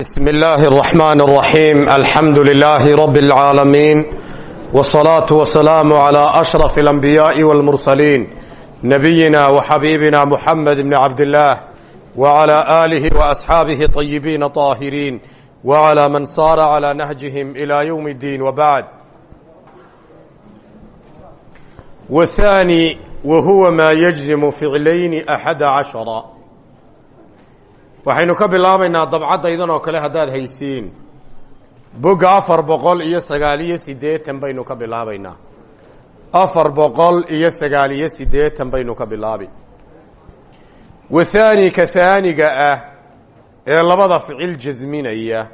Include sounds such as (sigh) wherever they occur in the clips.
بسم الله الرحمن الرحيم الحمد لله رب العالمين والصلاة والسلام على أشرف الأنبياء والمرسلين نبينا وحبيبنا محمد بن عبد الله وعلى آله وأصحابه طيبين طاهرين وعلى من صار على نهجهم إلى يوم الدين وبعد والثاني وهو ما يجزم فعلين أحد عشر waxaynu ka bilaabaynaa dabcadaydan oo kale haddaad haysiin. Bogga afar boqol iyo sagaal iyo siddeetan baynu ka bilaabaynaa. Afar boqol iyo sagaal iyo siddeetan baynu ka bilaabi. Wathaani ka haaniga ah ee labada ficil jasminaya.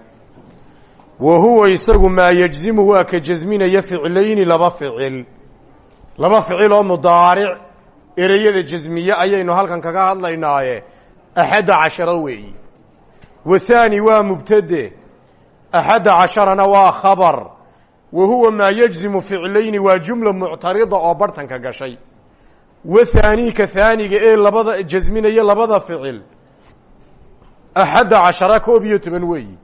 Wa huwa isagu maa yejzimu waa ka jasminaya ficlayni laba ficil. Laba ficil oo mudaaric ereyada jasmiye ayaynu halkan kaga hadlaynaaye axadda casharo weeyi wahaani waa mubtade axadda casharana waa khabar wa huwa maa yejzimu ficlayni waa jumla muctarida oo bartanka gashay wathaani ka haaniga ee labada jasminaya labada ficil axadda cashara koob iyo toban weeyi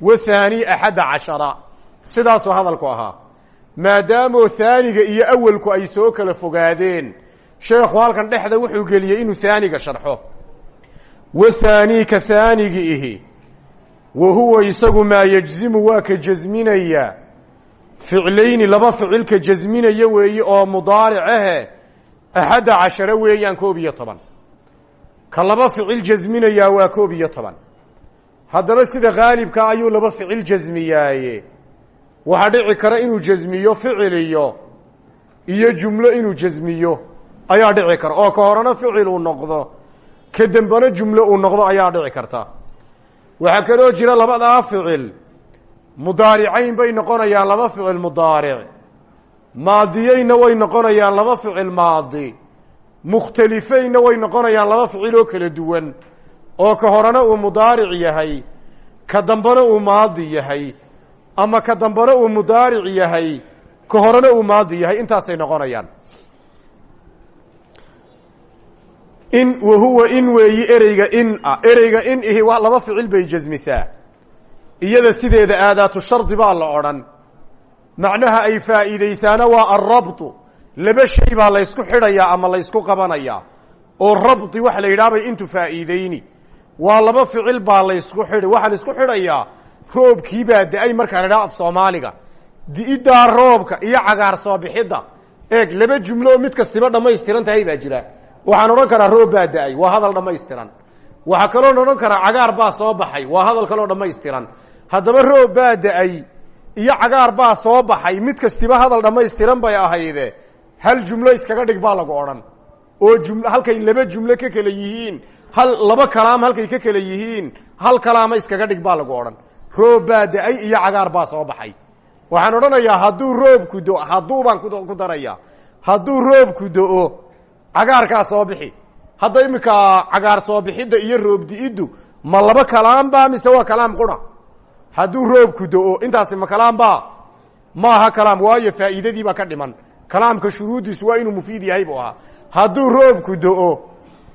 wathaani axadda cashara sidaasuu hadalku ahaa maadaamoo haaniga iyo awalku ay soo kala fogaadeen sheekhu halkan dhexda wuxuu geliyey inuu haaniga sharxo wathaani ka haanigi ihi. Wa huwa isagu maa yejzimu waa ka jasminaya ficlayni laba ficilka jasminaya weeye oo mudaaric ahe. Axadda cashare weeyaan koob iyo toban. Ka laba ficil jasminayaa waa koob iyo toban. Haddaba sida khaalibka ayuu laba ficil jasmiyaaye waxaa dhici kara inuu jasmiyo ficil iyo iyo jumlo inuu jasmiyo ayaa dhici kara. Oo ka horena ficil uu noqdo ka dambena jumlo uu noqdo ayaa dhici karta. Waxaa kaloo jira labadaa ficil. Mudaaricayn bay noqonayaan laba ficil mudaaric. Maadiyeyna way noqonayaan laba ficil maadi. Mukhtalifeynna way noqonayaan laba ficil oo kala duwan. Oo ka horena uu mudaaric yahay ka dambena uu maadi yahay ama ka dambena uu mudaaric yahay ka horena uu maadi yahay. Intaasay noqonayaan in wahuwa in weeyi ereyga in a ereyga in ihi waa laba ficil bay jasmisaa iyada sideeda aadaatu shardi baa la odhan. Macnaha ay faa'iideysaana waa alrabtu laba shay baa laysku xidhayaa ama laysku qabanayaa oo rabdi waxa la yidhaha intu faa'iideyni waa laba ficil baa laysku xidhi waxaa laysku xidhayaa roobkii baa da'ay markaa la idhaha af soomaaliga. Di-iddaa roobka iyo cagaar soo bixidda. Eeg laba jumlo oo mid kastiba dhammaystiran tahay baa jira waxaan odhan karaa roob baa da'ay waa hadal dhammaystiran. Waxaa kaloon odhan karaa cagaar baa soo baxay waa hadal kaloo dhammaystiran. Haddaba roob baa da'ay iyo cagaar baa soo baxay mid kastiba hadal dhammaystiran bay ahayde hal jumlo iskaga dhig baa lagu odhan. Oo jum halkay laba jumlo ka kala yihiin hal laba kalaam halkay ka kala yihiin hal kalaama iskaga dhig baa lagu odhan. Roob baa da'ay iyo cagaar baa soo baxay. Waxaan odhanayaa hadduu roobku do hadduu baan ku daraya hadduu roobku do-o cagaarkaa soo bixi. Hadda iminka cagaar soo bixidda iyo roobdi-iddu ma laba kalaam ba mise waa kalaam qura? Hadduu roobku do-o intaasi ma kalaam ba maaha kalaam waayo faa'iidadii baa ka dhiman. Kalaamka shuruuddiisu waa inuu mufiid yahay buu ahaa. Hadduu roobku do-o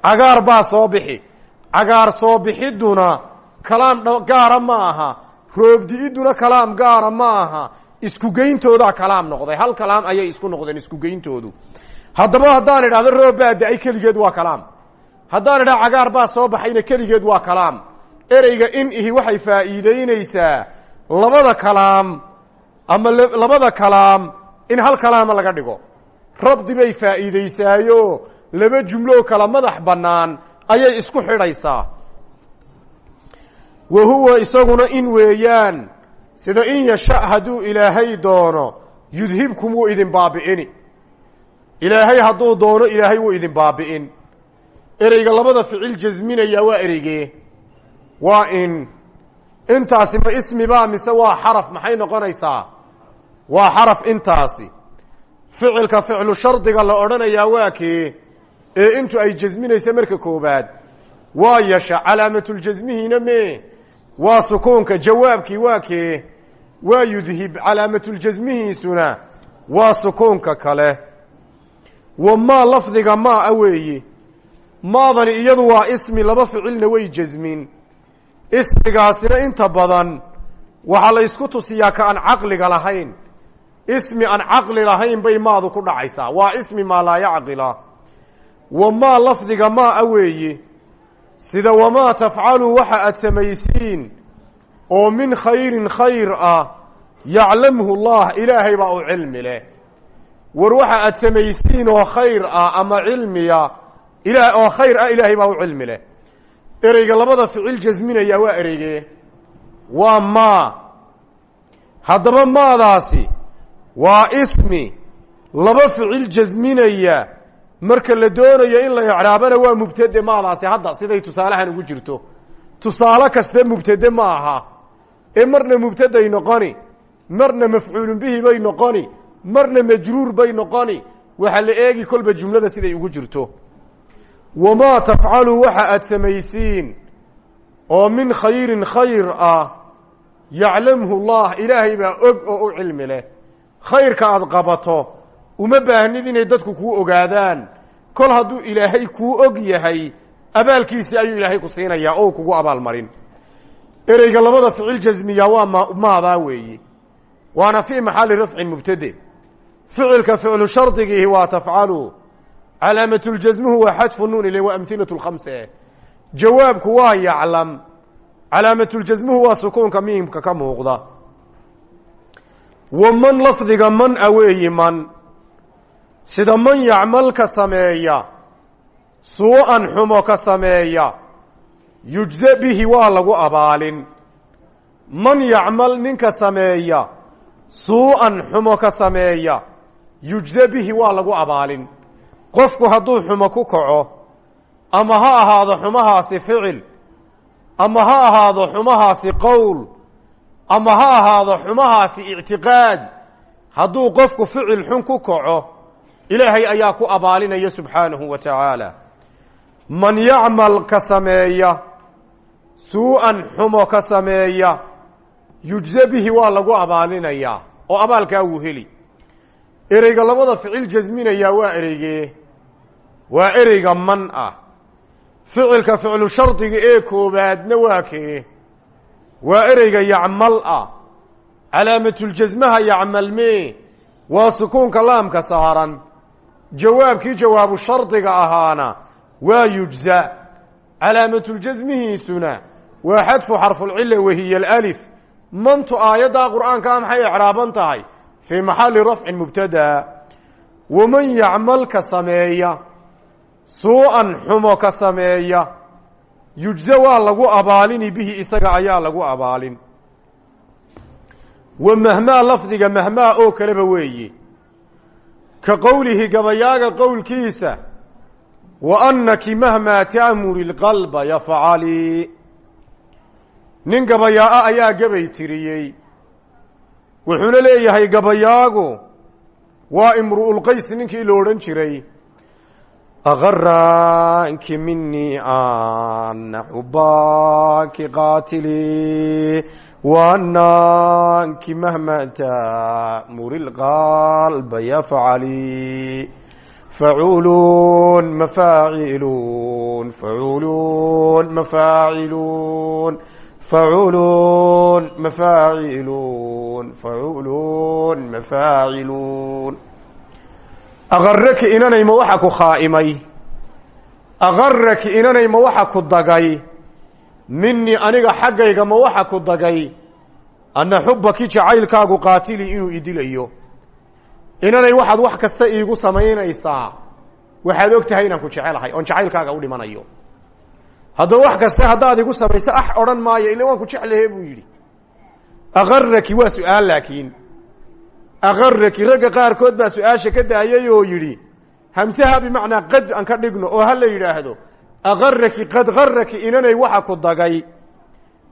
cagaar baa soo bixi cagaar soo bixidduna kalaam gaara ma aha. Roobdi-idduna kalaam gaara ma aha. Iskugeyntoodaa kalaam noqday. Hal kalaam ayay isku noqdeen iskugeyntoodu haddaba haddaan idhahdo roob baa da'ay keligeed waa kalaam. Haddaan idhahdo cagaar baa soo baxayna keligeed waa kalaam. Ereyga in ihi waxay faa'iideyneysaa labada kalaam ama labada kalaam in hal kalaama laga dhigo. Rabdi bay faa'iideysaayo laba jumloo kala madax bannaan ayay isku xidhaysaa. Wa huwa isaguna in weeyaan sida in yasha hadduu ilaahay doono yudhibkum idin baabi'ini ilaahay hadduu doono ilaahay wuu idin baabi'in. Ereyga labada ficil jasminaya waa ereygee waa in intaasi ma ismibaa mise waa xaraf maxay noqonaysaa? Waa xaraf intaasi. Ficilka ficlu shardiga la odhanayaa waa kee ee intu ay jasminaysa marka koobaad. Waa yasha calaamatuljasmihiina me waa sukuunka jawaabkii waa kee. Waa yudhib calaamatuljasmihiisuna waa sukuunka kale wa maa lafdiga maa a weeye maadani iyadu waa ismi laba ficilna way jasmin. Ismigaasina inta badan waxaa la ysku tusiyaa ka aan caqliga lahayn. Ismi aan caqli lahayn bay maadu ku dhacaysaa. Waa ismi maa laa yacqila. Wamaa lafdiga maa a weeye sida wamaa tafcalu waxa aad samaysiin oo min khayrin khayr ah yaclamhu llah ilaahay baa u cilmi leh war waxa aad samaysiin oo khayr ah ama cilmiya ila oo khayr ah ilaahay baa u cilmi leh. Ereyga labada ficil jasminaya waa ereyge. Waa maa haddaba maadaasi waa ismi. Laba ficil jasminaya marka la doonayo in la icraabana waa mubtade maadaasi. Hadda siday tusaalahan ugu jirto. Tusaale kasta mubtade ma aha. Ee marna mubtaday noqoni marna mafcuulun bihi bay noqoni marna majruur bay noqoni. Waxaa la eegi kolba jumlada siday ugu jirto. Wamaa tafcalu waxa aad samaysiin. Oo min khayrin khayr ah yaclamhu llah ilaahay baa og oo u cilmi leh. Khayrka aad qabato uma baahnid inay dadku kuu ogaadaan. Kol hadduu ilaahay kuu og yahay abaalkiisii ayuu ilaahay ku siinayaa oo kugu abaalmarin ereyga labada ficil jasmiya waa ma maadaa weeye waana fii maxali rafcin mubtade ficilka ficlu shardigiihi waa tafcalu. Calaamatljasmuhu waa xadfu nuun ile waa amhilatu lkhamse jawaabku waa yaclam. Calaamatljasmuhu waa sukuunka miimka ka muuqda. Wa man lafdiga man a weeyi man. Sida man yacmal ka sameeya suu-an xumo ka sameeya yujze bihi waa lagu abaalin. Man yacmal ninka sameeya suu-an ka sameeya yujze bihi waa lagu abaalin. Qofku hadduu xumo ku kaco ama ha ahaado xumahaasi ficil ama ha ahaado xumahaasi qowl ama ha ahaado xumahaasi ictiqaad hadduu qofku ficil xun ku kaco ilaahay ayaa ku abaalinaya subxaanahu wa tacaala. Man yacmal ka sameeya suu-an xumo ka sameeya yujze bihi waa lagu abaalinayaa oo abaalkaa wuu heli ereyga labada ficil jasminayaa waa ereygee waa ereyga man ah. Ficilka ficlu shardiga ee koobaadna waa kee. Waa ereyga yacmal ah. Calaamatuljasmaha yacmalmee waa sukuunka laamka saaran. Jawaabkii jawaabu shardiga ahaana waa yujza. Calaamatuljasmihiisuna waa xadfu xarfulcila wahiya alif. Mantu aayaddaa qur'aankaa maxay ecraaban tahay fii maxali rafcin mubtada waman yacmal ka sameeya suu-an xumo ka sameeya yujze waa lagu abaalini bihi isaga ayaa lagu abaalin wa mahmaa lafdiga mahmaa oo kaleba weeye ka qowlihi gabayaaga qowlkiisa wa annaki mahmaa ta'muri lqalba yafcali nin gabayaa-a ayaa gabay tiriyey wuxuuna leeyahay gabayaagu. Waa imru'ulqays ninkii la odhan jiray. Agaranki minii ana xubaaki qaatili. Waananki mahma ta'muri lqalba yafcali facuulun mafaaciluun facuulun mafaaciluun facuulun mafaaciluun facuulun mafaaciluun akaraki inanayma waxa ku khaa'imay akaraki inanayma waxa ku dagay minii aniga xaggayga ma waxa ku dagay anna xubbaki jacaylkaagu qaatilii inuu idilayo inanay waxaad wax kasta iigu samaynaysaa waxaad og tahay inaan ku jecelahay oon jacaylkaaga u dhimanayo haddaba wax kasta haddaad igu samayso ax odhan maayo ila waan ku jeclahe buu yidhi. Akaraki waa su'aal laakiin. Akaraki ragga qaarkood baa su'aasha ka daayay oo yidhi hamsaha bimacnaa qad aan ka dhigno oo ha la yidhaahdo akaraki qad karaki inanay waxa ku dagay.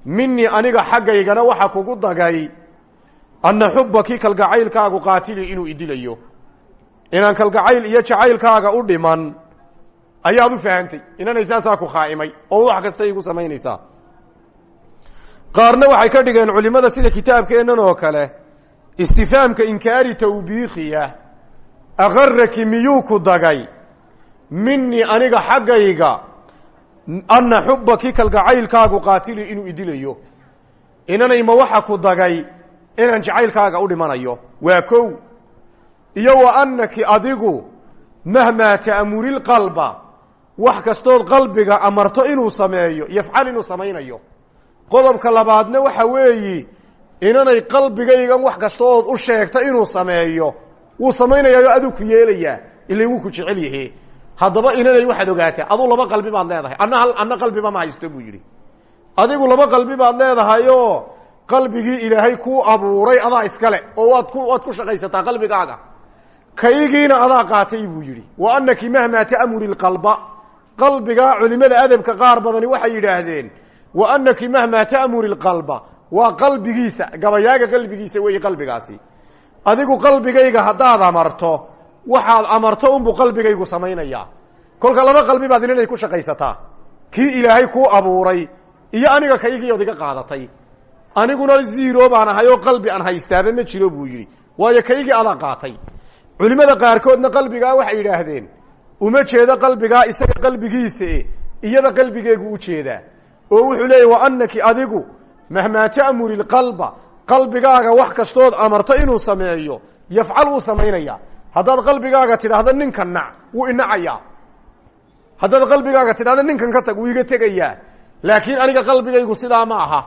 Minii aniga xaggaygana waxa kugu dagay. Anna xubbaki kalgacaylkaagu qaatili inuu idilayo. Inaan kalgacayl iyo jacaylkaaga u dhiman ayaad u fahantay inanay saasaa ku khaa'imay. Oo wax kasta igu samaynaysaa. Qaarna waxay ka dhigeen culimada sida kitaabkeennan oo kale istifaamka inkaari tawbiikhiya akaraki miyuu ku dagay? Minii aniga xaggayga anna xubaki kalgacaylkaagu qaatili inuu idilayo. Inanay ma waxa ku dagay inaan jacaylkaaga u dhimanayo? Waa kow. Iyo wa annaki adigu mahmaa ta'murilqalba wax kastood qalbiga amarto inuu sameeyo yafcal inuu samaynayo. Qodobka labaadna waxa weeyi inanay qalbigaygan wax kastood u sheegta inuu sameeyo. Wuu samaynayayo aduu ku yeelayaa ila wuu ku jecel yahe haddaba inanay waxaad ogaataa aduu laba qalbi baad leedahay. Anna anna qalbiba ma haysto buu yidhi. Adigu laba qalbi baad leedahayoo qalbigii ilaahay kuu abuuray adaa iskale oo waad ku waad ku shaqaysataa qalbigaaga. Kaygiina adaa qaatay buu yidhi. Wa anaki mahmaa ta'muri lqalba qalbigaa culimada adabka qaar badani waxay yidhaahdeen wa anaki mahmaa ta'muri lqalba waa qalbigiisa gabayaaga qalbigiisa weeye qalbigaasi. Adigu qalbigayga haddaad amarto waxaad amarto unbuu qalbigaygu samaynayaa. Kolka laba qalbi baad inanay ku shaqaysataa. Kii ilaahay kuu abuuray iyo aniga kaygii od iga qaadatay. Aniguna zero baan ahay oo qalbi aan haystaaba ma jiro buu yidhi. Waayo kaygii adaa qaatay. Culimmada qaarkoodna qalbigaa waxay yidhaahdeen uma jeedo qalbigaa isaga qalbigiisa iyada qalbigeegu u jeedaa oo wuxuu leeyahy wa anaki adigu mahmaa ta'muri lqalba qalbigaaga wax kastood amarto inuu sameeyo yafcal wuu samaynaya haddaad qalbigaaga tidhaahdo ninkan nac wuu inacayaa haddaad qalbigaaga tidhahdo ninkan ka tag wuu iga tegayaa. Laakiin aniga qalbigaygu sidaa ma aha.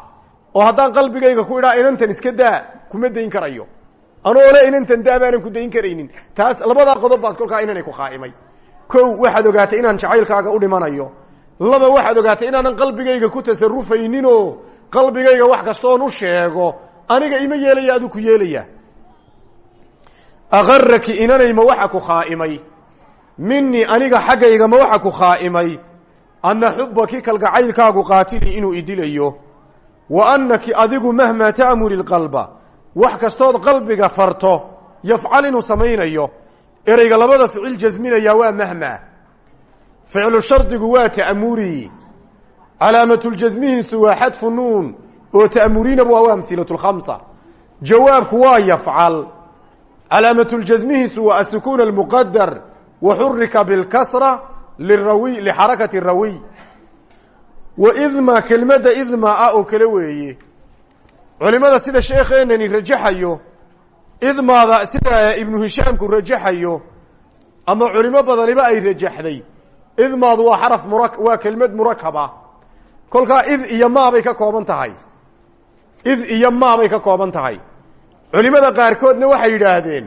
Oo haddaan qalbigayga ku idhaa inantan iska daa kuma dayn karayo. Anoo le inantan daa baanan ku dayn karaynin. Taas labadaa qodob baad kolkaa inanay ku khaa'imay kow waxaad ogaatay inaan jacaylkaaga u dhimanayo. Laba waxaad ogaatay inaanan qalbigayga ku tasarufayninoo qalbigayga wax kastoon u sheego. Aniga ima yeelaya aduu ku yeelaya. Akaraki inanay ma waxa ku khaa'imay. Minii aniga xaggayga ma waxa ku khaa'imay. Anna xubaki kalgacaylkaagu qaatili inuu idilayo. Wa annaki adigu mahmaa ta'muri lqalba wax kastood qalbiga farto yafcal inuu samaynayo ereyga labada ficil jasminaya waa mahmaa ficlu shardigu waa ta'muri calaamatuljasmihiisu waa xadfu nuun. Oo ta'muriina bu waa amhilatu lkhamsa jawaabku waa yafcal. Calaamatuljasmihiisu waa asukuun almuqadar wa xurika bilkasra lirawi lixarakati rawiy wa idma kelmadda idma ah oo weeye. Culimada sida sheekheenani rajaxayo idmaada sida ibnu hishaamku rajaxayo ama culimo badaniba ay rajaxday. Idmaadu waa xaraf mura waa kelmad murakaba kolkaa id iyo maabay ka kooban tahay. Id iyo maabay ka kooban tahay. Culimada qaarkoodna waxay yidhaahdeen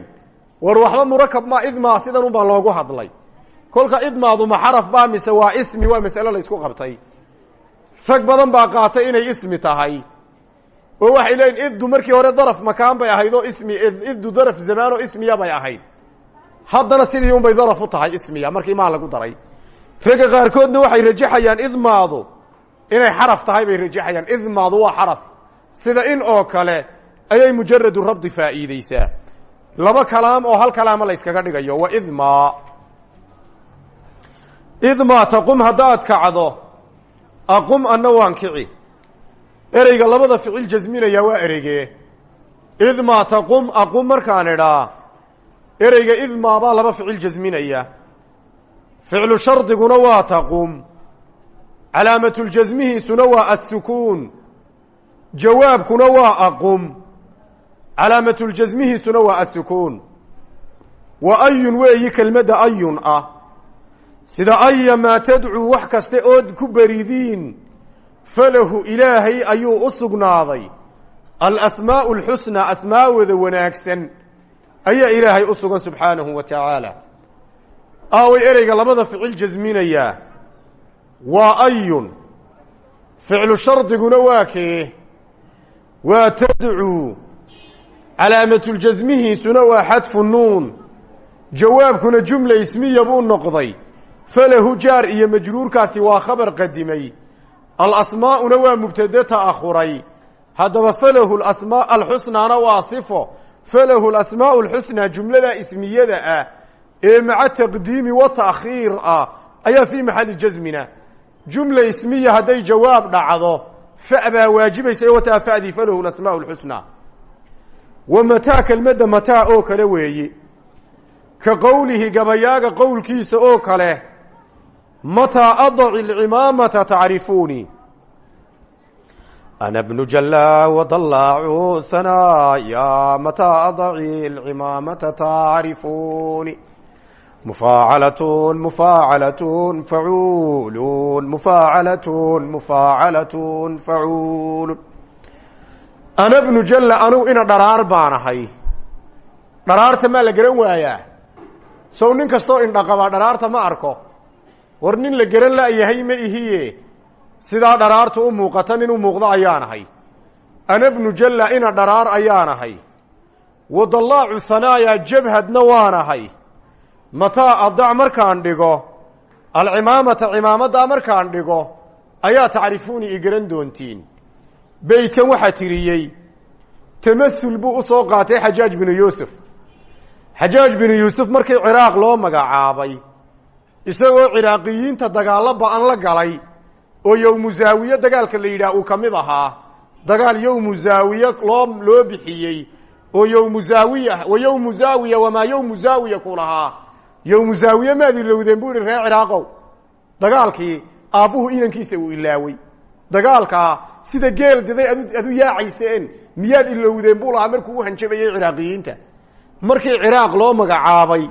war waxba murakab ma idmaa sidan unbaa loogu hadlay. Kolka idmaadu ma xaraf baa mise waa ismi waa mas'alo la ysku qabtay. Rag badan baa qaatay inay ismi tahay oo waxay leeyiin iddu markii hore daraf makaan bay ahayd oo ismi iddu daraf zamaan oo ismiya bay ahayd. Haddana sidii un bay daraf u tahay ismiya markii maa lagu daray. Ragga qaarkoodna waxay rajaxayaan idmaadu inay xaraf tahay bay rajaxayaan idmaadu waa xaraf. Sida in oo kale ayay mujaradu rabdi faa'iideysaa laba kalaam oo hal kalaama la yskaga dhigayo wa idma idma taqum haddaad kacdo aqum anna kici ereyga labada ficil jasminaya waa ereygee idma taqum aqum markaan idhaa ereyga idma baa laba ficil jasminaya ficlu shardiguna waa taqum calaamatuljasmihiisuna waa assukuun jawaabkuna waa aqum calaamatuljasmihiisuna waa assukuun wa ayun weeyi kelmadda ayun ah. Sida ayamaa tadcuu wax kaste ood ku beridiin falahu ilaahay ayuu u sugnaaday. Alasmaa'u alxusnaa asmaawada wanaagsan ayaa ilaahay u sugan subxaanahu wa tacaala aaway ereyga labada ficil jasminayaa waa ayun ficlu shardiguna waa kee? Waa tadcuu calaamatuljasmihiisuna waa xadfu nuun. Jawaabkuna jumla ismiya buu noqday. Falahu jaar iyo majruurkaasi waa khabar qadimay alasmaa'una waa mubtade ta'akhuray haddaba falahu asmaa alxusnaana waa sifo. Falahu lasmaa'u alxusnaa jumlada ismiyada ah ee maca taqdiimi wa ta'khiir ah ayaa fii maxalli jasmina jumla ismiya hadday jawaab dhacdo fa baa waajibaysa wataa fadii falahu lasmaa'u alxusnaa wa mataa kelmadda mataa oo kale weeye ka qowlihi gabayaaga qowlkiisa oo kale mataa adaci alcimaamata tacrifuunii ana bnu jalla wadallaacu hanaaya mataa adaci alcimaamata tacrifuuni mufaacalatun mufaacalatun facuulun mufaacalatun mufaacalatun facuulun ana bnu jalla anugu ina dharaar baan ahay dharaarta maa la garan waayaa sow nin kastoo indhaqabaa dharaarta war nin la garan la'yahay ma ihiye? Sidaa dharaartu u muuqata nin muuqdo ayaan ahay. Ana bnu jalla ina dharaar ayaan ahay. Wadallaacu hanaaya jabhadna waan ahay. Mataa adac markaan dhigo alcimaamata cimaamadaa markaan dhigo ayaa tacrifuuni i garan doontiin. Beytkan waxaa tiriyey tamahul buu u soo qaatay xajaaj binu yuusuf. Xajaaj binu yuusuf markii ciraaq loo magacaabay isagoo ciraaqiyiinta dagaallo ba'an la galay oo yowmu zaawiye dagaalka la yidhaah uu ka mid ahaa. Dagaal yowmu zaawiye loo loo bixiyey oo yowmu zaawiya wa yowmu zaawiya wamaa yowmu zaawiya ku lahaa. Yowmu zaawiye maad ilowdeen buu yihi reer ciraaqow dagaalkii aabbuhu inankiisa uu ilaawey dagaalkaa sida geel diday adu adu yaacayseen miyaad ilowdeen buu lahaa markuu u hanjabayey ciraaqiyiinta markii ciraaq loo magacaabay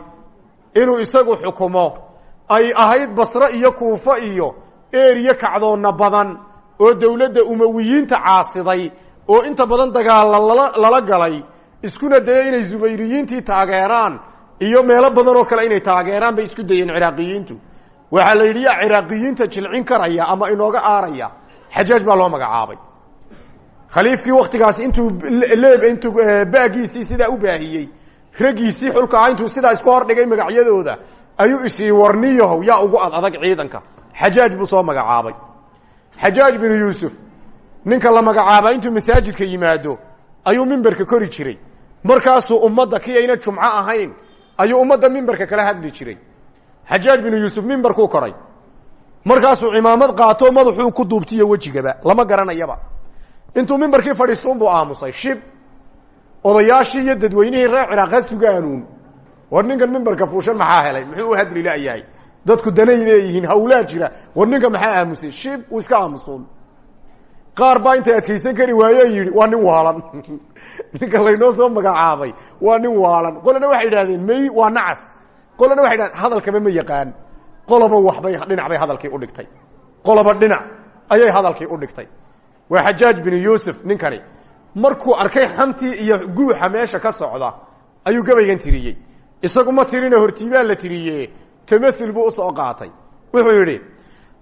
inuu isagu xukumo ay ahayd basre iyo kuufo iyo eriye kacdoonna badan oo dowladda umawiyiinta caasiday oo inta badan dagaalla lala galay iskuna daya inay zubayriyiintii taageeraan iyo meelo badan oo kale inay taageeraan bay isku dayeen ciraaqiyiintu waxaa la yidhi ciraaqiyiinta jilcin karaya ama inooga aaraya. Xajaaj baa loo magacaabay. Khaliifkii waktigaasi intuu leeb intuu baagiisii sidaa u baahiyey. Raggiisii xulka ah intuu sidaa isku hordhigay magacyadooda ayuu isii warniyahow yaa ugu ad adag ciidanka. Xajaaj buu soo magacaabay. Xajaaj binu yuusuf ninka la magacaaba intuu masaajidka yimaado ayuu mimberka kori jiray. Markaasuu ummadda kii ayna jumco ahayn ayuu ummadda mimberka kala hadli jiray. Xajaaj binu yuusuf mimbarkuu koray. Markaasuu cimaamad qaato madaxuu ku duubtiyo wejigaba lama garanayaba. Intuu mimbarkii fadhiistuunbuu aamusay shib odayaashii iyo dadweynihii reer ciraaq sugaanuun war ninkan mimbarka fuushan maxaa helay? Muxuu u hadli layahay dadku danay leeyihiin hawlaa jira. War ninka maxaa aamusay? Shib uu iska aamusuun qaar baa intay adkaysan kari waayo yidhi waa nin waalan. (laughs) Ninka laynoo soo magacaabay. Waa nin waalan. Qolana waxay idhahdeen may waa nacas. Qolana waxay idhahdeen hadalkaba ma yaqaan. Qoloba waxbay dhinac bay hadalkii udhigtay qoloba dhinac ayay hadalkii u dhigtay. Waa xajaaj binu yuusuf ninkani. Markuu arkay xantii iyo guuxa meesha ka socda ayuu gabaygan tiriyey isagu ma tirina hortiibaa la tiriye tamaul buu u soo qaatay. Wuxuu yidhi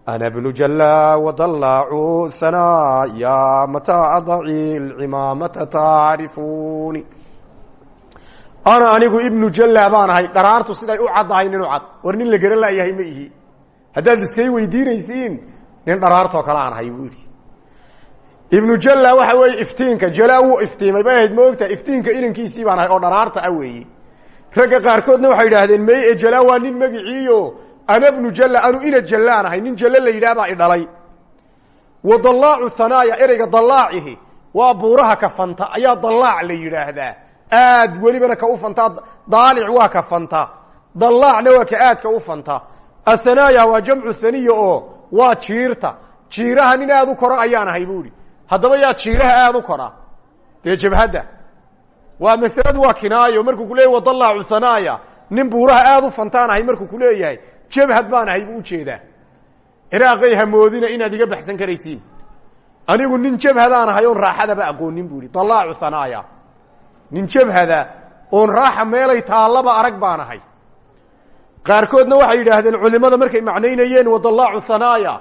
ana bnu jalla wadallaacu hanaaya mataa adaci lcimaamata tacrifuuni ana anigu ibnu jalla baan ahay. Dharaartu siday u caddahay nin cad. War la garan laayahay ma ihi. Haddaad iskay weydiinaysiin nin dharaartoo kale aan ahay buu yidhi. Ibnu waxa weeye iftiinka. Jala wuu iftiimay. Bay ahayd iftiinka inankiisii baan ahay oo dharaarta ah weeye ragga qaarkoodna waxay idhaahdeen may e jala waa nin magiciiyo ana bnu jalla anu ina jallaan ahay. Nin jalle la yidhaah baa i dhalay. Wa dallaacu hanaaya ereyga dallaacihi waa buuraha ka fanta ayaa dallaac la yidhaahdaa. Aad welibana ka u fantaa daalic waa ka fanta. Dallaacna waa ka aadka u fanta. Athanaaya waa jamcu haniya oo waa jiirta. Jiiraha nin aad u kora ayaan ahay bu ihi haddaba yaa jiiraha aad u kora. Dee jabhadda waa masaladu waa kinaayo markuu ku leeyahy wadallaacu hanaaya nin buuraha aad u fantaan ahay markuu ku leeyahay jabhad baan ahay buu u jeedaa ciraaqay hamoodina inaad iga baxsan karaysiin. Anigu nin jabhadaan ahay oon raaxadaba aqoonin bu ihi dallaacu hanaaya nin jabhada oon raaxa meelay taallaba arag baan ahay. Qaarkoodna waxay yidhaahdeen culimada markay macnaynayeen wadallaacu hanaaya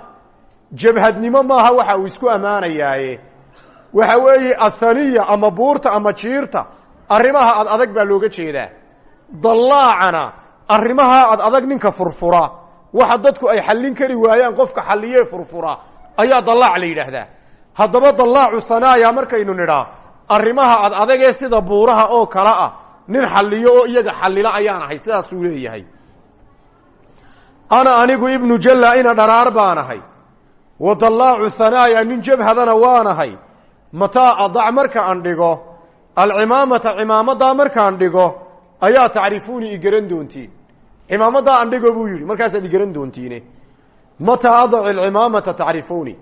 jabhadnimo maaha waxa uu isku ammaanayaaye. Waxa weeye athaniya ama buurta ama jiirta arrimaha ad adag baa looga jeedaa. Dallaacana arrimaha ad adag ninka furfura. Waxa dadku ay xallin kari waayaan qofka xalliyee furfura. Ayaa dallaac la yidhaahdaa. Haddaba dallaacu hanaaya markaynu nidhaa arrimaha ad adagee sida buuraha oo kale ah nin xalliyo oo iyaga xallila ayaan ahay sidaasuu leeyahay. Ana anigu ibnu jalla ina dharaar baan ahay. Wa dallaacu hanaaya nin jabhadana waanahay mataa adac marka aan dhigo alcimaamata cimaamadaa markaan dhigo ayaa tacrifuuni i garan doontiin. Cimaamadaa aan dhigo buu yidhi markaasaad i garan doontiine. Mataa adac alcimaamata tacrifuuni?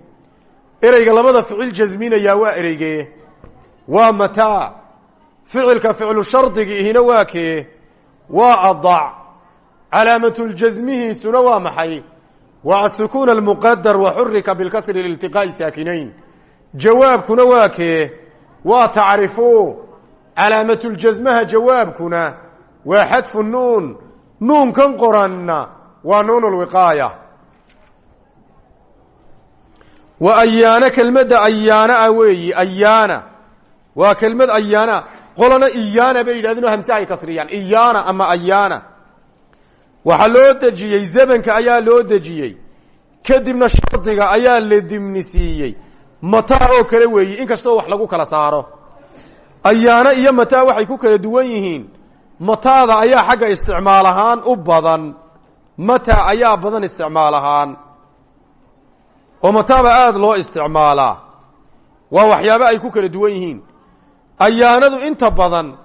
Ereyga labada ficil jasminayaa waa ereygee waa mataa ficilka ficlu shardiga ihina waa kee? Waa adac calaamatuljasmihiisuna waa maxay? Waa asukuun almuqadar wa xurika bilkasri liltiqaa'i saakinayn. Jawaabkuna waa kee waa tacrifu calaamatuljasmaha jawaabkuna waa xadfu nuun. Nuunkan qoranna waa nuun lwiqaaya wa ayaana kelmadda ayaana ah weeyi ayaana waa kelmad ayaana qolana iyaana bay yidhahdeen oo hamse ay kasriyaan. Iyaana ama ayaana waxaa loo dejiyey zamanka ayaa loo dejiyey. Kadibna shardiga ayaa la dimnisiiyey mataa oo kale weeyi in kastoo wax lagu kala saaro. Ayaana iyo mataa waxay ku kala duwan yihiin. Mataada ayaa xagga isticmaal ahaan u badan. Mata ayaa badan isticmaal ahaan. Oo mataaba aada loo isticmaalaa. Waa waxyaabo ay ku kala duwan yihiin. Ayaanadu inta badan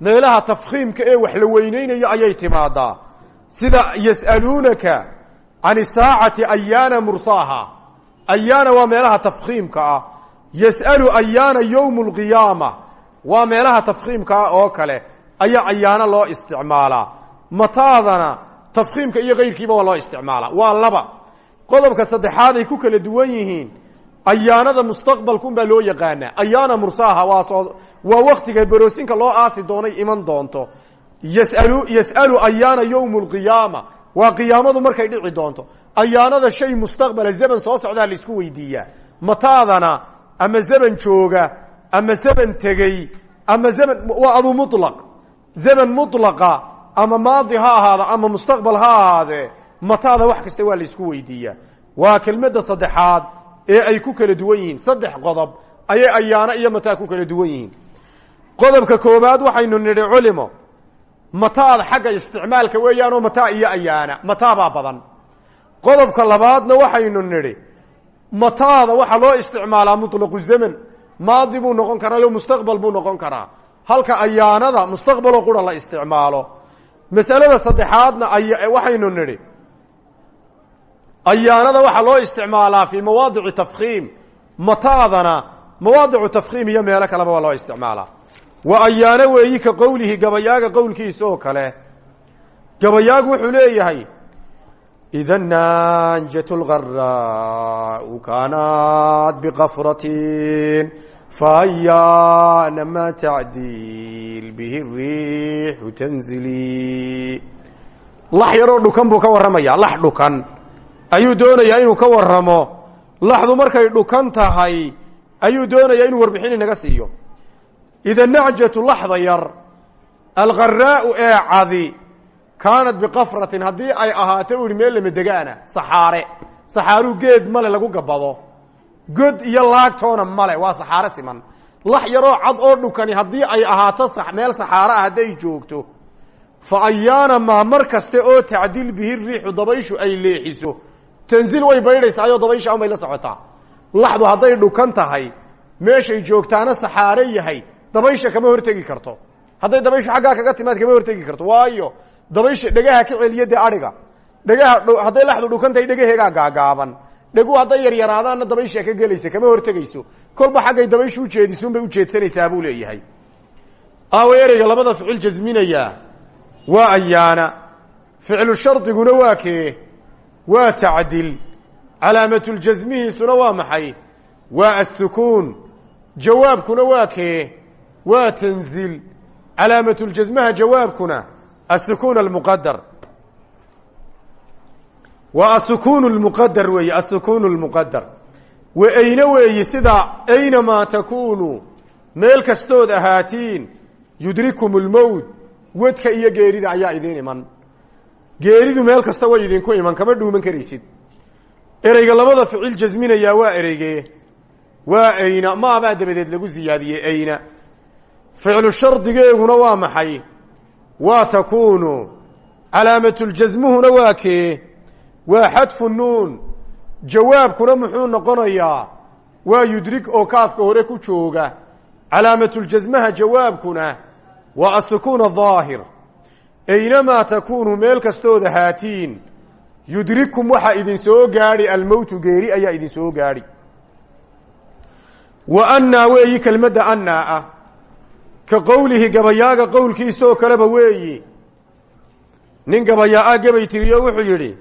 meelaha tafkhiimka ee wax la weyneynayo ayay timaadaa. Sida yas'aluunaka can isaacati ayaana mursaaha ayaana waa meelaha tafkhiimka ah. Yas'alu ayaana yowmu lqiyaama waa meelaha tafkhiimka ah oo kale. Ayaa ayaano loo isticmaalaa mataadana tafkhiimka iyo kayrkiiba waa loo isticmaalaa waa laba. Qodobka saddexaad ay ku kala duwan yihiin. Ayaanada mustaqbalkunbaa loo yaqaanaa. Ayaana mursaaha waa soo waa waktiga baroosinka loo aasi doonay iman doonto. Yasalu ayaana yowmu lqiyaama waa qiyaamadu markay dhici doonto. Ayaanada shay mustaqbala zaman soo socdaa la isku weydiiyaa mataadana ama zaman jooga ama zaman tegey ama zaman waa adu mulaq zaman mulaqa ama maadi ha ahaada ama mustaqbal ha ahaadee mataada wax kasta waa la isku weydiiyaa waa kelmadda saddexaad ee ay ku kala duwan yihiin. Saddex qodob ayay ayaano iyo mataa ku kala duwan yihiin. Qodobka koobaad waxaynu nidhi culimo mataada xagga isticmaalka weeyaanoo mataa iyo ayaana mataabaa badan. Qodobka labaadna waxaynu nidhi mataada waxaa loo isticmaalaa muطlaqu zaman maadi buu noqon karaayo mustaqbal buu noqon karaa. Halka ayaanada mustaqbaloo qura la isticmaalo. Masalada saddexaadna waxaynu nidhi ayaanada waxaa loo isticmaalaa fii mawaadici tafkhiim. Mataadana mawaadicu tafkhiim iyo meelo kaleba waa loo isticmaalaa wa ayaano weeyi ka qowlihi gabayaaga qowlkiisa oo kale. Gabayaagu wuxuu leeyahay ida naanjat lgaraau kaanat biqafratin fayaana ma tacdiil bihi riixu tanzili. Lax yaroo dhukan buu ka warramaya lax dhukan. Ayuu doonayaa inuu ka warramo. Laxdu markay dhukan tahay ayuu doonayaa inuu warbixin inaga siiyo ida nacjatu laxda yar algharaau ee cadi kaanat biqafratin haddii ay ahaato u ihi meel lama degaana saxaare saxaaruu geed male lagu gabado god iyo laagtoona male waa saxaare siman lax yaroo cad oo dhukani haddii ay ahaato meel saxaare ah hadday joogto fa ayaana maa mar kaste oo tacdil bihi riixu dabayshu ay leexiso tanzil way baydhaysaayoo dabaysha unbay la socotaa laxdu hadday dhukan tahay meeshay joogtaana saxaare yahay dabaysha kama hortegi karto. Hadday dabayshu xaggaa kaga timaad kama hortegi karto. Waayo dabaysha dhegaha ka celiya dee adhiga dhegaha hadday laxdu dhukan tahay dhegaheegaa gaagaaban. Dhegu hadday yaryaraadaanna dabaysha ka gelaysa kama hortegayso. Kolba xaggay dabayshu ujeedisunbay ujeedsanaysaa buu leeyahay. Aawa ereyga labada ficil jasminayaa waa ayaana ficlu shardiguna waa kee? Waa tacdil. Calaamatuljasmihiisuna waa maxay? Waa asukuun jawaabkuna waa kee waa tanzil calaamatuljasmaha jawaabkuna asukuun almuqadar waa asukuun lmuqadar weeye asukuun lmuqadar wa ayne weeyi sida aynamaa takuunu meel kastood ahaatiin yudrikum lmowt wadka iyo geerida ayaa idiin iman. Geeridu meel kasta way idinku iman kama dhuuman karaysid. Ereyga labada ficil jasminayaa waa ereygee? Waa ayna? Maabaa dabadeed lagu ziyaadiyey ayna ficlu shardigeeguna waa maxay? Waa takuunu. Calaamatuljasmuhuna waa kee? Waa xadfu nuun. Jawaabkuna muxuu noqonayaa waa yudrig oo kaafka hore ku jooga. Calaamatuljasmaha jawaabkuna waa asukuun ahaahir aynamaa takuunu meel kastood ahaatiin yudrikum waxaa idin soo gaadhi almowtu geeri ayaa idin soo gaadhi. Wa annaa weeyi kelmadda annaa ah ka qowlihi gabayaaga qowlkiisa oo kaleba weeyi. Nin gabayaa-a gabay tiriyo wuxuu yidhi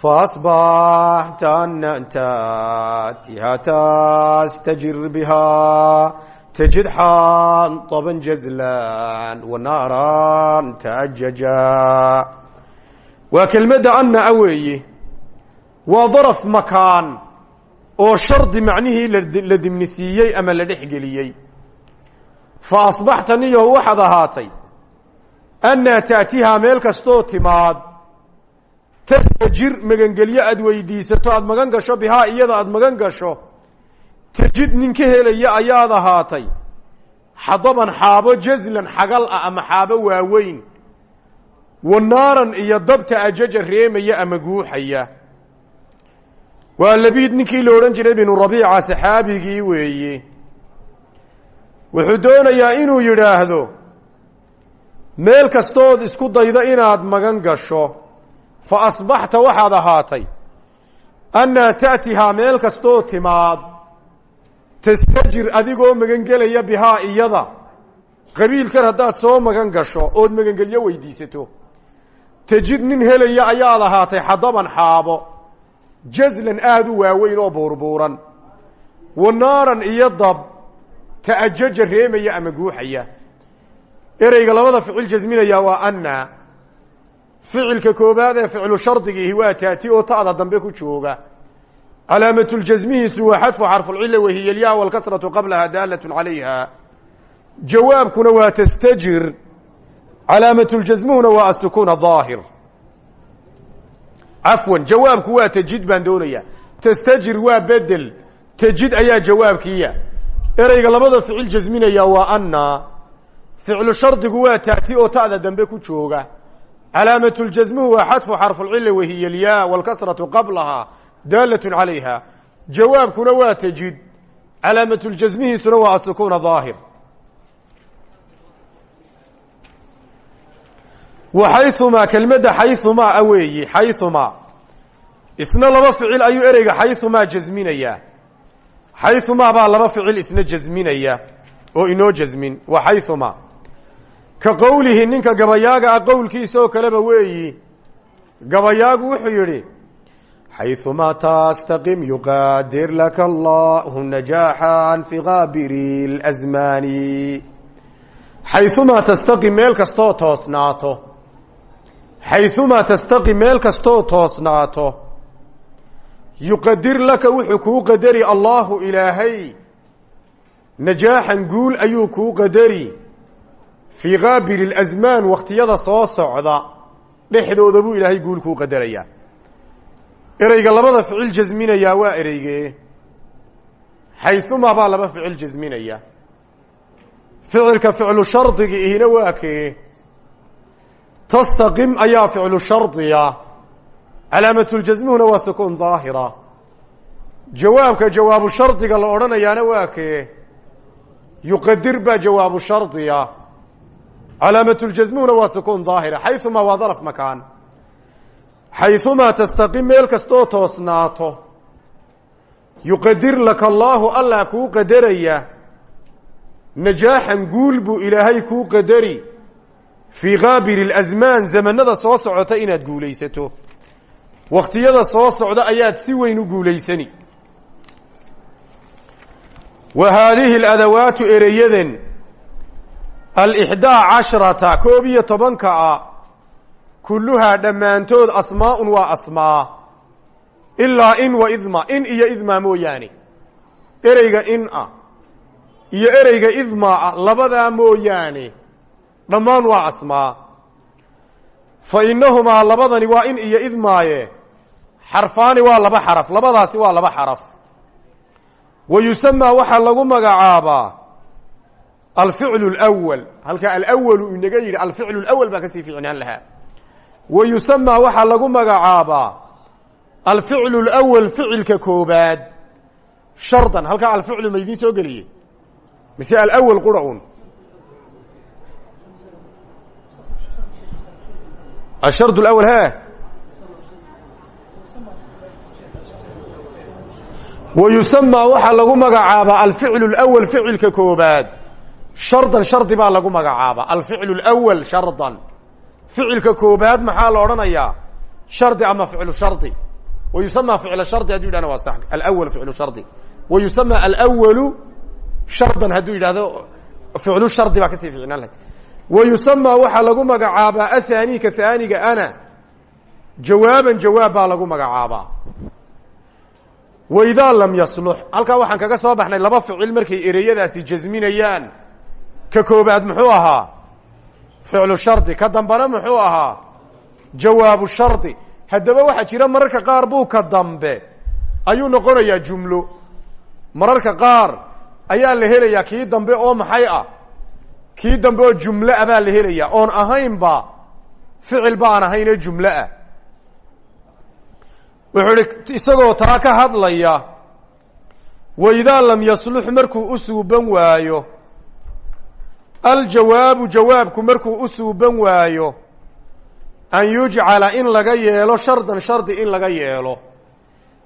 faasbaxtanna'taatiha tastajir bihaa tajid xaanطaban jazlan wa naaran ta'ajaja. Waa kelmadda anna-a weeye waa daraf oo shardi macnihii la ama la fa asbaxta niyaho waxaad ahaatay annaa taatihaa meel kastoo timaad. Tastajir magangelyo aad weydiisato aad magan gasho bihaa iyada aad magan gasho. Tajid nin ka helaya ayaad ahaatay. Xadaban xaabo jazlan xagal ah ama xaabo waaweyn. Wa naaran iyo dabta ajaja reemaya ama guuxaya. Waa labiid ninkii la odhan jiray binu rabiica saxaabigii weeye wuxuu doonayaa inuu yidhaahdo meel kastood isku daydo inaad magan gasho fa asbaxta waxaad ahaatay annaa ta'tihaa meel kastoo timaad tastajir adigoo magangelaya bihaa iyada. Qabiilkan haddaad soo magan gasho ood magangelyo weydiisato. Tajid nin helaya ayaad ahaatay xadaban xaabo. Jazlan aada u waaweyn oo buurbuuran. Wa naaran iyo dab ta'ajaja reemaya ama guuxaya. Ereyga labada ficil jasminaya waa anna. Ficilka koobaad ee ficlu shardigiihi waa taati oo ta'da dambe ku jooga. Calaamatljasmihiisu waa xadfu xarfulcila wahiy lya wlkasratu qablaha daalat calayha. Jawaabkuna waa tastajir. Calaamatljasmuhuna waa asukuun aahir cafwan jawaabku waa tajid baan doonaya tastajir waa bedel tajid ayaa jawaabkiiya ereyga labada ficil jasminaya waa anna. Ficlu shardigu waa taati oo ta'da dambe ku jooga. Calaamatljasmuhu waa xadfu xarfulcila wahiy lya wlkasratu qablaha daalat calayha. Jawaabkuna waa tajid calaamatljasmihiisuna waa asukuun aahir wa xayumaa kelmadda xayumaa a weeyi xayumaa isna laba ficil ayuu ereyga xayumaa jasminayaa xayumaa baa laba ficil isna jasminaya oo inoo jasmin wa xayumaa ka qowlihi ninka gabayaaga ah qowlkiisa oo kaleba weeyi gabayaagu wuxuu yidhi xayumaa tastaqim yuqaadir laka allahu najaaxa fi kaabiri اlazmaani xayumaa tastaqim meel kastoo toosnaato xayumaa tastaqim meel kastoo toosnaato yuqadir laka wuxuu kuu qadari allahu ilaahay. Najaaxan guul ayuu kuu qadari. Fii kaabiri اlasmaan wakhtiyada soo socda dhexdooda buu ilaahay guul kuu qadarayaa ereyga labada ficil jasminayaa waa ereygee. Xayumaa baa laba ficil jasminaya. Ficilka ficlu shardiga ihina waa kee. Tastaqim ayaa ficlu shardiya calaamatljasmuhuna waa sukuun daahira. Jawaabka jawaabu shardiga la odhanayaana waa kee. Yuqadir baa jawaabu shardiya. Calaamatljasmuhuna waa sukuun daahira. Xayumaa waa daraf makaan. Xayumaa tastaqim meel kastoo toosnaato. Yuqadir laka allaahu allah kuu qadaraya. Najaaxan guul buu ilaahay kuu qadari. Fii kaabiri اlasmaan zamanada soo socota inaad guulaysato wakhtiyada soo socda ayaad si weyn u guulaysani. Wa haadihi اladawaatu ereyadan alixdaa casharata koob iyo tobanka a kulluhaa dhammaantood asmaaun waa asmaa. Ilaa in wa idma in iyo idma mooyaane. Ereyga in ah iyo ereyga idma ah labadaa mooyaane dhammaan waa asmaa. Fa innahumaa labadani waa in iyo idmaaye xarfaani waa laba xaraf labadaasi waa laba xaraf wa yusamaa waxaa lagu magacaabaa alficlu اlأwal halkaa alwalu inaga yidhi alficlu اlأwal baa kasii ficnaan lahaa wa yusamaa waxaa lagu magacaabaa alficlu اlأwal ficilka koobaad shardan halkaa alficlu ma idiin soo geliye mise alawal qura un ashard اlأwl he wa yusamaa waxaa lagu magacaabaa alficlu lwal ficilka koobaad shardan shardi baa lagu magacaabaa alficlu lwal shardan ficilka koobaad maxaa la odhanayaa shardi ama ficlu shardi wa yusama ficla shardi hadduu yidhahna waa sax alwal ficlu shardi wa yusama alwalu shardan hadduu yidhahdo ficlu shardi baa ka sii ficnaan lahay wa yusamaa waxaa lagu magacaabaa athani ka haaniga ana jawaaban jawaab baa lagu magacaabaa waidaa lam yaslux halkaa waxaan kaga soo baxnay laba ficil markay ereyadaasi jasminayaan ka koobaad muxuu ahaa ficlu shardi ka dambena muxuu ahaa jawaabu shardi haddaba waxaa jira mararka qaar buu ka dambe ayuu noqonayaa jumlo mararka qaar ayaa la helayaa kii dambe oo maxay ah kii dambe oo jumlo ah baa la helayaa oon ahaynba ficil baan ahaynee jumlo ah wuxuu ihi isagoo taa ka hadlaya waidaa lam yaslux markuu u suuban waayo aljawaabu jawaabku markuu u suuban waayo an yujcala in laga yeelo shardan shardi in laga yeelo.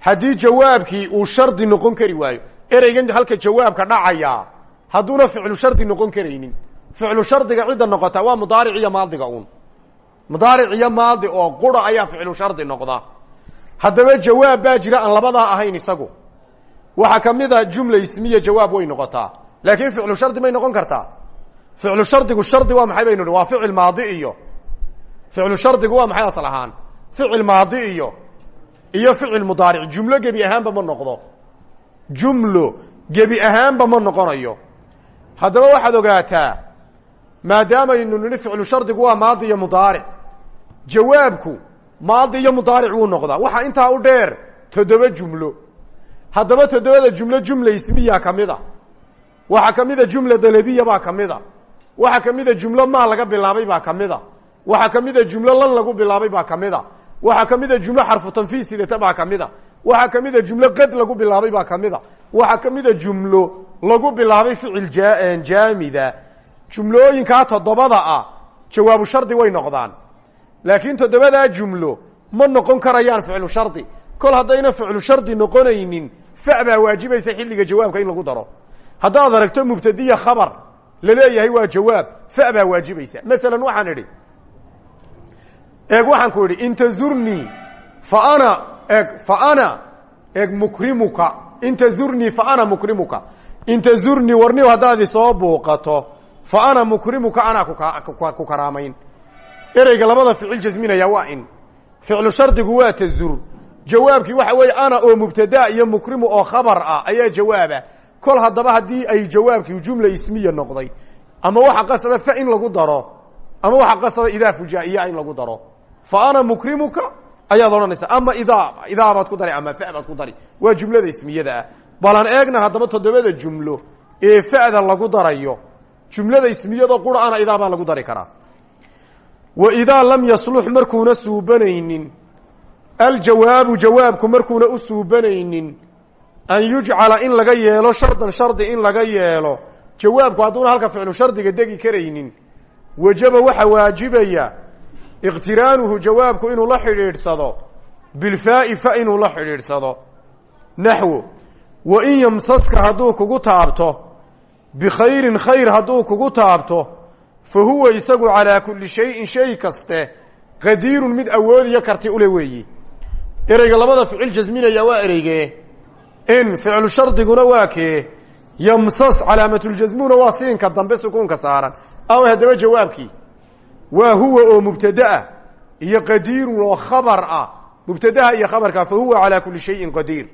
Haddii jawaabkii uu shardi noqon kari waayo ereygan halka jawaabka dhacayaa hadduuna ficlu shardi noqon karaynin. Ficlu shardiga cidda noqota waa mudaaric iyo maadiga uun. Mudaaric iyo maadi oo qura ayaa ficlu shardi noqda haddaba jawaab baa jira aan labadaa ahayn isagu. Waxaa ka mid a jumla ismiya jawaab way noqotaa. Laakiin ficlu shardi may noqon kartaa. Ficlu shardigu shardi waa maxay baynu hi waa ficil maadi iyo. Ficlu shardigu waa maxay asal ahaan? Ficil maadi iyo. Iyo ficil mudaaric. Jumlo gebi ahaanba ma noqdo. Jumlo gebi ahaanba ma noqonayo. Haddaba waxaad ogaataa maadaamaynu nidhi ficlu shardigu waa maadi iyo mudaaric jawaabku maadi iyo mudaaric wuu noqdaa waxaa intaa u dheer toddoba jumlo haddaba toddobada jumlo jumla ismiya ka mid a waxaa ka mid a jumla dalabiya baa ka mid a waxaa ka mid a jumlo maa laga bilaabay baa ka mid a waxaa ka mid a jumlo lan lagu bilaabay baa ka mid a waxaa ka mid a jumlo xarfu tanfiis sidata baa ka mid a waxaa ka mid a jumlo qad lagu bilaabay baa ka mid a waxaa ka mid a jumlo lagu bilaabay ficil jaamida jumlooyinkaa toddobada ah jawaabu shardi way noqdaan laakiin toddobadaa jumlo ma noqon karayaan ficlu shardi. Kol haddayna ficlu shardi noqonaynin fa baa waajibaysa xilliga jawaabka in lagu daro. Haddaad aragto mubtadiya khabar la leeyahay waa jawaab fa baa waajibaysa. Masalan waxaan idhi eeg waxaan ku idhi in tazurnii fa ana eeg fa ana eeg mukrimuka. In tazurnii fa ana mukrimuka. In tazurnii warniw haddaad isoo buuqato fa ana mukrimuka anaa ku karaamayn ereyga labada ficil jasminaya waa in ficlu shardigu waa tazur. Jawaabkii waxa weeye ana oo mubtada iyo mukrimu oo khabar ah ayaa jawaaba. Kol haddaba haddii ay jawaabkii jumla ismiya noqday ama waxa qasaba fa in lagu daro ama waxa qasaba idaa fujaa-iya in lagu daro. Fa ana mukrimuka ayaad odhanaysaa ama idaa idaa baad ku dari ama fa baad ku dari. Waa jumlada ismiyada ah. Balan eegna haddaba toddobada jumlo ee fa'da lagu darayo. Jumlada ismiyada qur'ana idaa baa lagu dari karaa wa idaa lam yaslux markuuna suubanaynin. Aljawaabu jawaabku markuuna u suubanaynin. An yujcala in laga yeelo shardan shardi in laga yeelo. Jawaabku hadduuna halka ficlu shardiga degi karaynin. Wajaba waxa waajibaya iqtiraanuhu jawaabku inuu la xidhiidhsado. Bilfaa'i fa inuu la xidhiidhsado. Naxwo wa in yamsaska hadduu kugu taabto. Bikhayrin khayr hadduu kugu taabto fa huwa isagu calaa kulli shayin shay kaste qadiirun mid awoodiyo karti ule weeyi ereyga labada ficil jasminaya waa ereygee in ficlu shardiguna waa kee yamsas calaamatuljasmuna waa siinka dambe sukuunka saaran aw haddaba jawaabkii waa huwa oo mubtadaah iyo qadiirun oo khabar ah mubtadaha iyo khabarka fa huwa calaa kulli shayin qadiir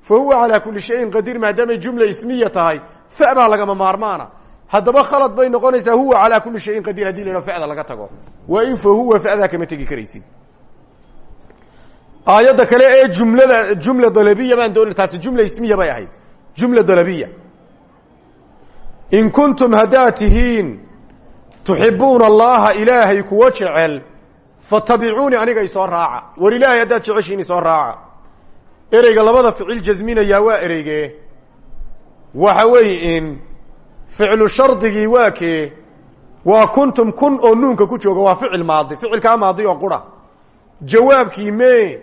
fa huwa calaa kulli shayin qadiir maadaamay jumla ismiya tahay fa baa lagama maarmaana haddaba khalad bay noqonaysaa huwa calaa kulli shayin qadiir haddii la fa'da laga tago. Waa in fa huwa fa'daa kama tegi karaysid. Aayadda kale ee jumlada jumla dalabiya baan dooni taasi jumla ismiya bay ahayd. Jumla dalabiya. In kuntum haddaad tihiin tuxibuuna allaha ilaahay kuwa jecel fatabicuuni aniga isoo raaca. War ilaahay haddaad jeceshiin isoo raaca. Ereyga labada ficil jasminayaa waa ereygee? Waxa weeye in ficlu shardigii waa kee waa kuntum kun oo nuunka ku jooga waa ficil maadi. Ficilkaa maadi oo qura. Jawaabkii mee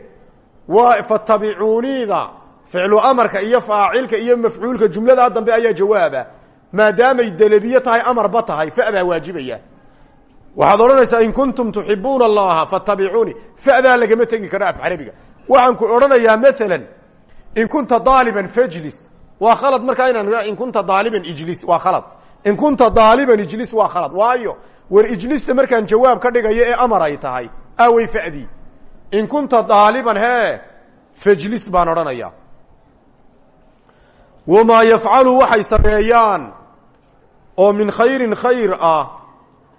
waa fatabicuunida ficlu amarka iyo faacilka iyo mafcuulka jumladaa dambe ayaa jawaaba. Maadaamay dalabiye tahay amarba tahay fa baa waajibaya. Waxaad odhanaysaa in kuntum tuxibuuna allaha fattabicuuni. Fadaa lagama tegi karo af carabiga. Waxaan ku odhanayaa maalan in kunta daaliban fajlis waa khalad markaa inaan in kunta daaliban ijlis waa khalad. In kunta daaliban ijlis waa khalad. Waayo war ijlista markaan jawaab ka dhigayo ee amar ay tahay awey fadii in kunta daaliban hee fajlis baan odhanaya. Wamaa yafcalu waxay sameeyaan oo min khayrin khayr ah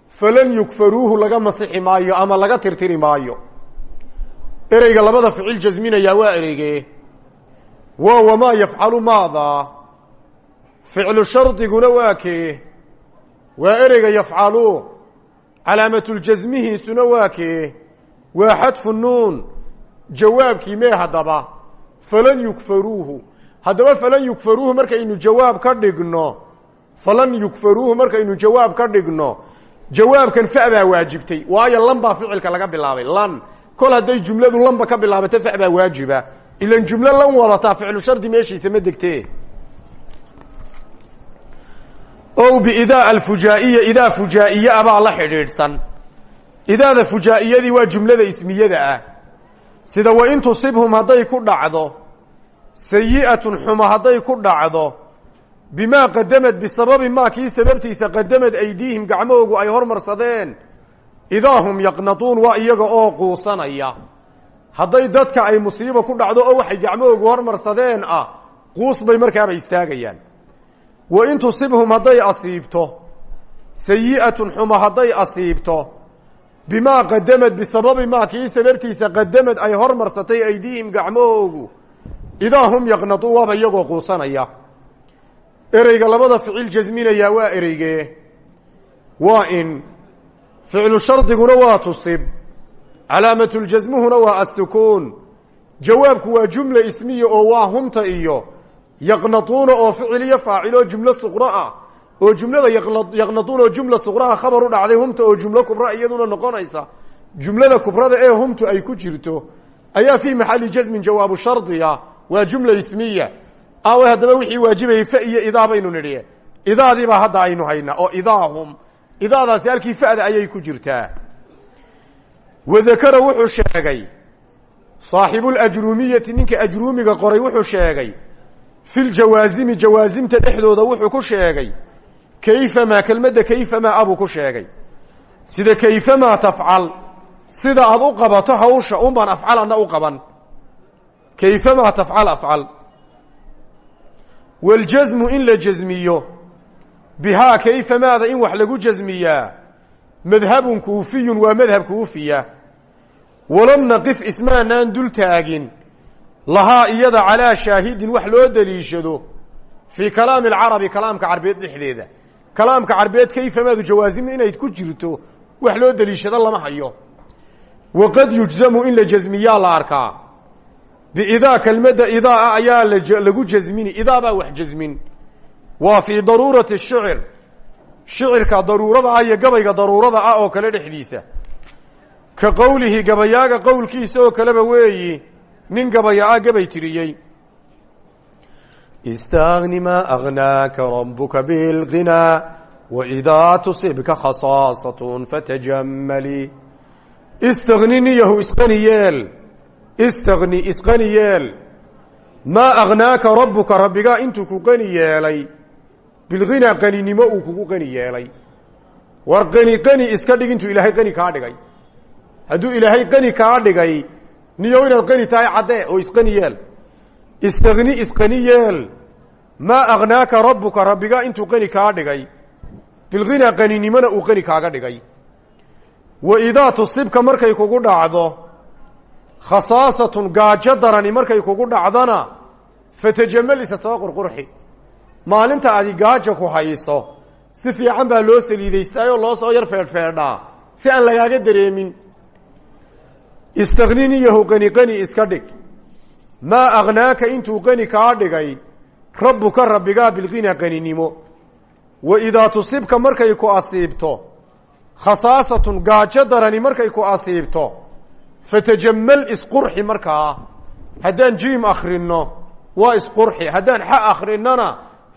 falan yukfaruuhu laga masixi maayo ama laga tirtiri maayo. Ereyga labada ficil jasminayaa waa ereyge waa wamaa yafcalu maada ficlu shardiguna waa kee? Waa ereyga yafcalu calaamatuljasmihiisuna waa kee? Waa xadfu nuun? Jawaabkii mee haddaba falan yukfaruuhu. Haddaba falan yukfaruuhu markaynu jawaab ka dhigno falan yukfaruuhu markaynu jawaab ka dhigno jawaabkan fa baa waajibtay. Waayo lan baa ficilka laga bilaabay lan. Kol hadday jumladu lanba ka bilaabato fa waajiba ilan jumlo lan wadataa ficlu shardi meeshiisa ma degte o biidaa alfujaa'iya idaa fujaa'iye abaa la xidhiidhsan idaada fujaa'iyadii waa jumlada ismiyada ah sida wa in tusibhum hadday ku dhacdo sayi'atun xuma hadday ku dhacdo bimaa qadamad bisababi maa kii sababtiisa qadamad aydiihim gacmahoogu ay hormarsadeen idaa hum yaqnaduun waa iyaga oo quusanaya hadday dadka ay musiibo ku dhacdo oo waxay gacmahoogu hormarsadeen ah quus bay markaaba istaagayaan. Wa in tusibhum hadday asiibto sayi'atun xuma hadday asiibto bimaa qadamad bisababi maa kii sababtiisa qadamad ay hormarsatay aydiihim gacmahoogu idaa hum yaqnaduun waaba iyagoo quusanaya. Ereyga labada ficil jasminayaa waa ereygee waa in ficlu shardiguna waa tusib calaamatuljasmuhuna waa asukuun jawaabku waa jumla ismiya oo waa humta iyo. Yaqnaduuna oo ficil iyo faaciloo jumlo suqro ah. Oo jumlada yaqnaduun oo jumla suqraha khabar u dhacday humta oo jumlo kubra iyaduna noqonaysa. Jumlada kubrada ee humtu ay ku jirto ayaa fii maxali jasmin jawaabu shardiga. Waa jumla ismiya. Awe haddaba wixii waajibayay fa iyo idaa baynu nidhi. Idaadiibaa hadda aynu haynaa oo idaahum. Idaadaasi halkii fa'da ayay ku jirtaa wadakara wuxuu sheegay saaxibulajruumiyati ninka ajruumiga qoray wuxuu sheegay fi ljawaasimi jawaasimta dhexdooda wuxuu ku sheegay kayfamaa kelmadda kayfamaa abuu ku sheegay. Sida kayfamaa tafcal sida aad u qabato hawsha un baan afcalanna u qaban. Kayfamaa tafcal afcal. Waljasmu in la jasmiyo bihaa kayfamaada in wax lagu jasmiyaa madhabun kuufiyun waa madhab kuufiya. Walam naqif ismaanaan dul taagin lahaa iyada calaa shaahidin wax loo daliishado fii kalaami alcarabi kalaamka carbeed dhexdeeda. Kalaamka carbeed kayfamaadu jawaasim inay ku jirto wax loo daliishado lama hayo. Waqad yujzamu in la jasmiyaa la arkaa. Biidaa kelmadda idaa ayaa lagu jasmini idaa baa wax jasmin waa fii daruurati shicir shicirka daruurada ah iyo gabayga daruurada ah oo kale dhexdiisa. Ka qowlihi gabayaaga qowlkiisa oo kaleba weeyi nin gabaya ah gabay tiriyey. Istagni maa agnaaka rabuka bilginaa waidaa tusibka khasaasatun fatajamali istagni niyahu isqani yeel istagni isqani yeel. Maa agnaaka rabbuka rabbigaa intuu ku qani yeelay bilghinaa qaninimo uu kugu qani yeelay. War qani qani iska dhig intuu ilaahay qani kaa dhigay. Hadduu ilaahay qani kaa dhigay niyow inaad qani tahay caddee oo isqani yeel. Istagni isqani yeel. Maa agnaaka rabbuka rabbigaa intuu qani kaa dhigay. Bilghinaa qaninimona uu qani kaaga dhigay. Wa idaa tusibka markay kugu dhacdo khasaasatun gaajo darani markay kugu dhacdona fatajamal isa soo qurqurxi maalinta adi gaajo ku hayso si fiican baa loo saliidaystaayoo loo soo yar feedhfeedhaa si aan lagaaga dareemin. Istaghniniyahu qani qani iska dhig. Maa agnaaka intuu qani kaa dhigay rabbuka rabbigaa bilghinaa qaninimo. Wa idaa tusibka markay ku asiibto khasaasatun gaajo darani markay ku asiibto fatajamal isqurxi markaa. Haddaan jiim akrinno waa isqurxi. Haddaan xa akrinana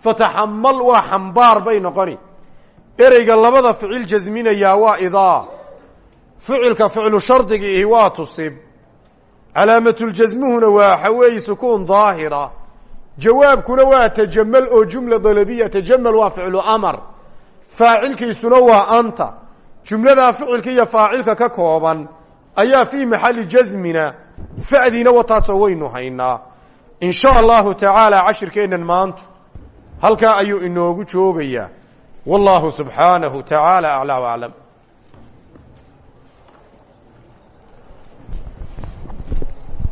fataxamal waa xambaar bay noqoni. Ereyga labada ficil jasminayaa waa idaa. Ficilka ficlu shardiga ihi waa tusib. Calaamatuljasmuhuna waa waxa weeye sukuun daahira. Jawaabkuna waa tajamal oo jumla dalabiya. Tajamal waa ficlu amar. Faacilkiisuna waa anta. Jumladaa ficilka iyo faacilka ka kooban ayaa fii maxali jasmina. Fa'diina wataasoo waynu haynaa. In sha allahu tacaala cashirkeennan maantu halkaa ayuu inoogu joogayaa wallahu subxaanahu tacaala aclaa aclam